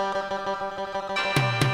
Música